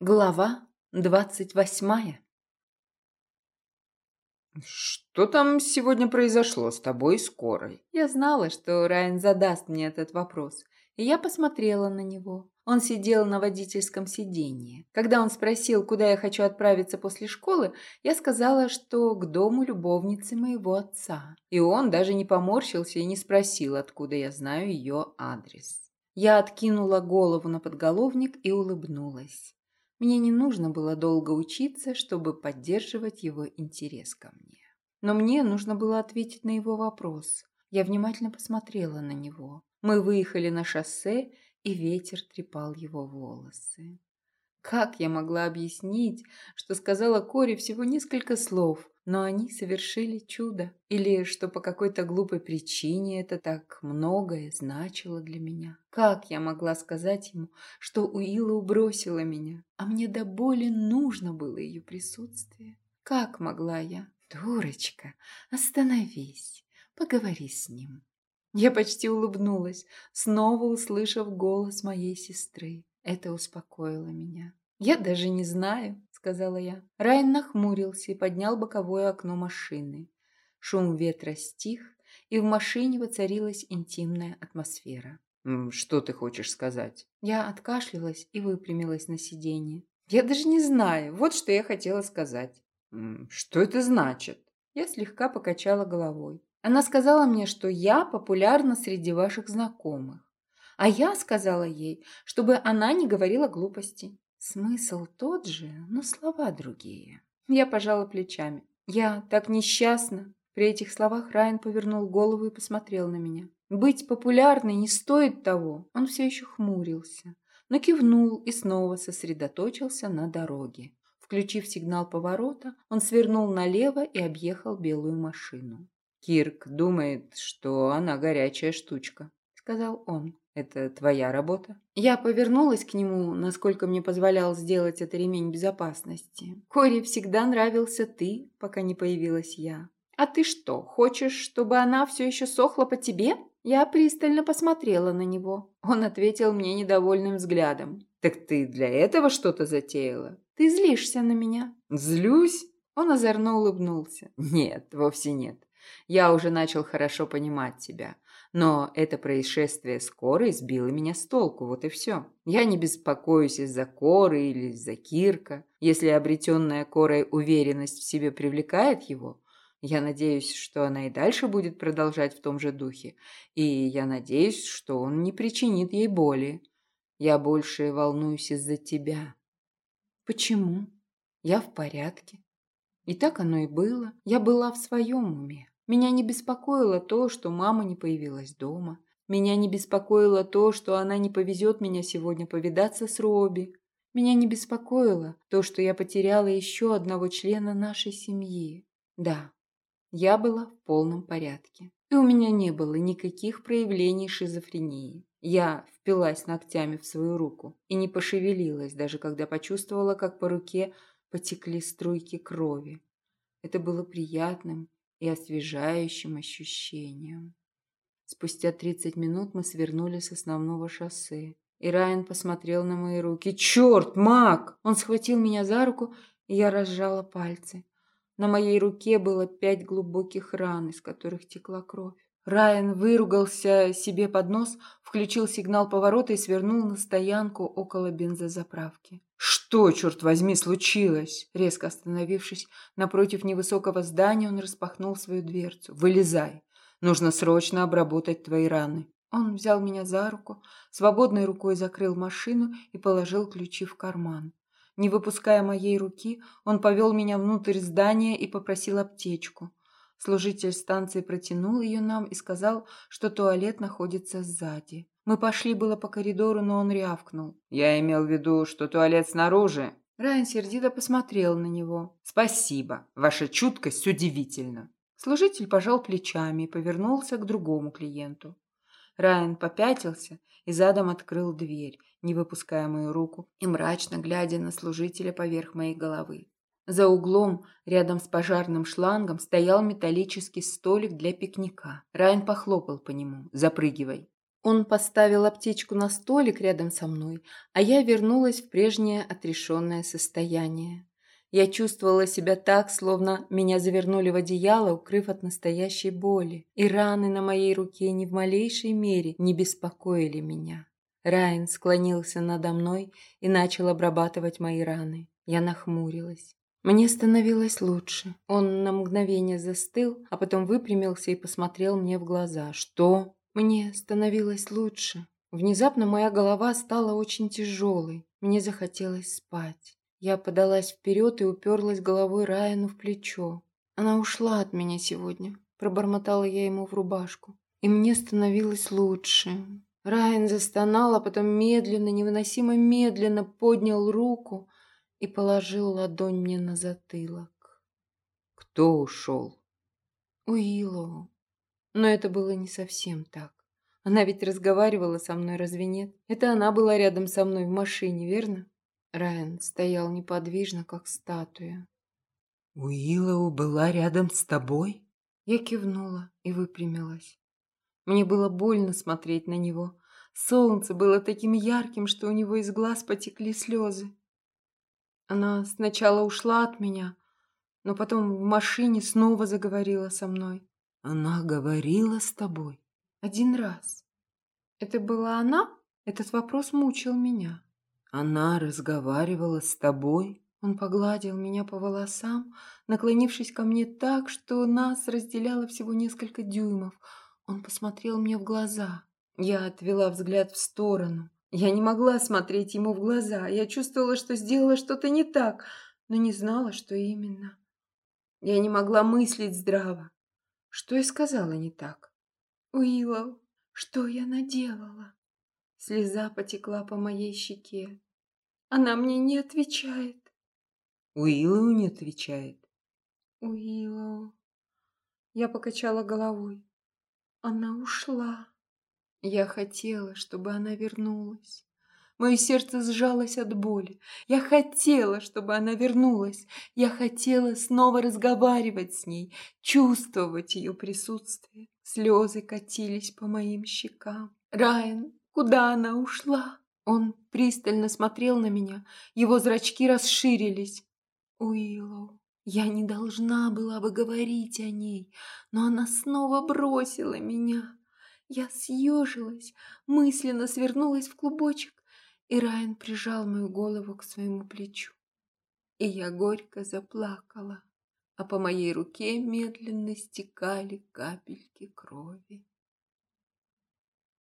Глава двадцать восьмая «Что там сегодня произошло с тобой скорой?» Я знала, что Райан задаст мне этот вопрос, и я посмотрела на него. Он сидел на водительском сиденье. Когда он спросил, куда я хочу отправиться после школы, я сказала, что к дому любовницы моего отца. И он даже не поморщился и не спросил, откуда я знаю ее адрес. Я откинула голову на подголовник и улыбнулась. Мне не нужно было долго учиться, чтобы поддерживать его интерес ко мне. Но мне нужно было ответить на его вопрос. Я внимательно посмотрела на него. Мы выехали на шоссе, и ветер трепал его волосы. Как я могла объяснить, что сказала Кори всего несколько слов, но они совершили чудо? Или что по какой-то глупой причине это так многое значило для меня? Как я могла сказать ему, что Уилла бросила меня, а мне до боли нужно было ее присутствие? Как могла я? Дурочка, остановись, поговори с ним. Я почти улыбнулась, снова услышав голос моей сестры. Это успокоило меня. «Я даже не знаю», — сказала я. Райан нахмурился и поднял боковое окно машины. Шум ветра стих, и в машине воцарилась интимная атмосфера. «Что ты хочешь сказать?» Я откашлялась и выпрямилась на сиденье. «Я даже не знаю. Вот что я хотела сказать». «Что это значит?» Я слегка покачала головой. Она сказала мне, что я популярна среди ваших знакомых. А я сказала ей, чтобы она не говорила глупостей. Смысл тот же, но слова другие. Я пожала плечами. Я так несчастна. При этих словах Райан повернул голову и посмотрел на меня. Быть популярной не стоит того. Он все еще хмурился, но кивнул и снова сосредоточился на дороге. Включив сигнал поворота, он свернул налево и объехал белую машину. «Кирк думает, что она горячая штучка», — сказал он. Это твоя работа? Я повернулась к нему, насколько мне позволял сделать это ремень безопасности. Кори всегда нравился ты, пока не появилась я. А ты что, хочешь, чтобы она все еще сохла по тебе? Я пристально посмотрела на него. Он ответил мне недовольным взглядом. Так ты для этого что-то затеяла? Ты злишься на меня? Злюсь? Он озорно улыбнулся. Нет, вовсе нет. Я уже начал хорошо понимать тебя. Но это происшествие с Корой сбило меня с толку, вот и все. Я не беспокоюсь из-за Коры или из-за Кирка. Если обретенная Корой уверенность в себе привлекает его, я надеюсь, что она и дальше будет продолжать в том же духе. И я надеюсь, что он не причинит ей боли. Я больше волнуюсь из-за тебя. Почему? Я в порядке. И так оно и было. Я была в своем уме. Меня не беспокоило то, что мама не появилась дома. Меня не беспокоило то, что она не повезет меня сегодня повидаться с Робби. Меня не беспокоило то, что я потеряла еще одного члена нашей семьи. Да, я была в полном порядке. И у меня не было никаких проявлений шизофрении. Я впилась ногтями в свою руку и не пошевелилась, даже когда почувствовала, как по руке потекли струйки крови. Это было приятным и освежающим ощущением. Спустя 30 минут мы свернули с основного шоссе, и Райан посмотрел на мои руки. «Черт, Мак!» Он схватил меня за руку, и я разжала пальцы. На моей руке было пять глубоких ран, из которых текла кровь. Райан выругался себе под нос, включил сигнал поворота и свернул на стоянку около бензозаправки. «Что, черт возьми, случилось?» Резко остановившись напротив невысокого здания, он распахнул свою дверцу. «Вылезай! Нужно срочно обработать твои раны». Он взял меня за руку, свободной рукой закрыл машину и положил ключи в карман. Не выпуская моей руки, он повел меня внутрь здания и попросил аптечку. Служитель станции протянул ее нам и сказал, что туалет находится сзади. Мы пошли было по коридору, но он рявкнул. «Я имел в виду, что туалет снаружи». Райан сердито посмотрел на него. «Спасибо. Ваша чуткость удивительна». Служитель пожал плечами и повернулся к другому клиенту. Райан попятился и задом открыл дверь, не выпуская мою руку и мрачно глядя на служителя поверх моей головы. За углом, рядом с пожарным шлангом, стоял металлический столик для пикника. Райан похлопал по нему. «Запрыгивай». Он поставил аптечку на столик рядом со мной, а я вернулась в прежнее отрешенное состояние. Я чувствовала себя так, словно меня завернули в одеяло, укрыв от настоящей боли. И раны на моей руке ни в малейшей мере не беспокоили меня. Райан склонился надо мной и начал обрабатывать мои раны. Я нахмурилась. Мне становилось лучше. Он на мгновение застыл, а потом выпрямился и посмотрел мне в глаза. «Что?» Мне становилось лучше. Внезапно моя голова стала очень тяжелой. Мне захотелось спать. Я подалась вперед и уперлась головой Райану в плечо. Она ушла от меня сегодня. Пробормотала я ему в рубашку. И мне становилось лучше. Райан застонал, а потом медленно, невыносимо медленно поднял руку и положил ладонь мне на затылок. «Кто ушел?» Уиллоу. Но это было не совсем так. Она ведь разговаривала со мной, разве нет? Это она была рядом со мной в машине, верно? Райан стоял неподвижно, как статуя. «Уиллоу была рядом с тобой?» Я кивнула и выпрямилась. Мне было больно смотреть на него. Солнце было таким ярким, что у него из глаз потекли слезы. Она сначала ушла от меня, но потом в машине снова заговорила со мной. «Она говорила с тобой?» «Один раз». «Это была она?» Этот вопрос мучил меня. Она разговаривала с тобой? Он погладил меня по волосам, наклонившись ко мне так, что нас разделяло всего несколько дюймов. Он посмотрел мне в глаза. Я отвела взгляд в сторону. Я не могла смотреть ему в глаза. Я чувствовала, что сделала что-то не так, но не знала, что именно. Я не могла мыслить здраво. Что я сказала не так? Уиллоу, что я наделала? Слеза потекла по моей щеке. Она мне не отвечает. Уиллоу не отвечает. Уиллоу. Я покачала головой. Она ушла. Я хотела, чтобы она вернулась. Мое сердце сжалось от боли. Я хотела, чтобы она вернулась. Я хотела снова разговаривать с ней, чувствовать ее присутствие. Слезы катились по моим щекам. Райан Куда она ушла? Он пристально смотрел на меня. Его зрачки расширились. Уиллоу, я не должна была бы говорить о ней, но она снова бросила меня. Я съежилась, мысленно свернулась в клубочек, и Райан прижал мою голову к своему плечу. И я горько заплакала, а по моей руке медленно стекали капельки крови.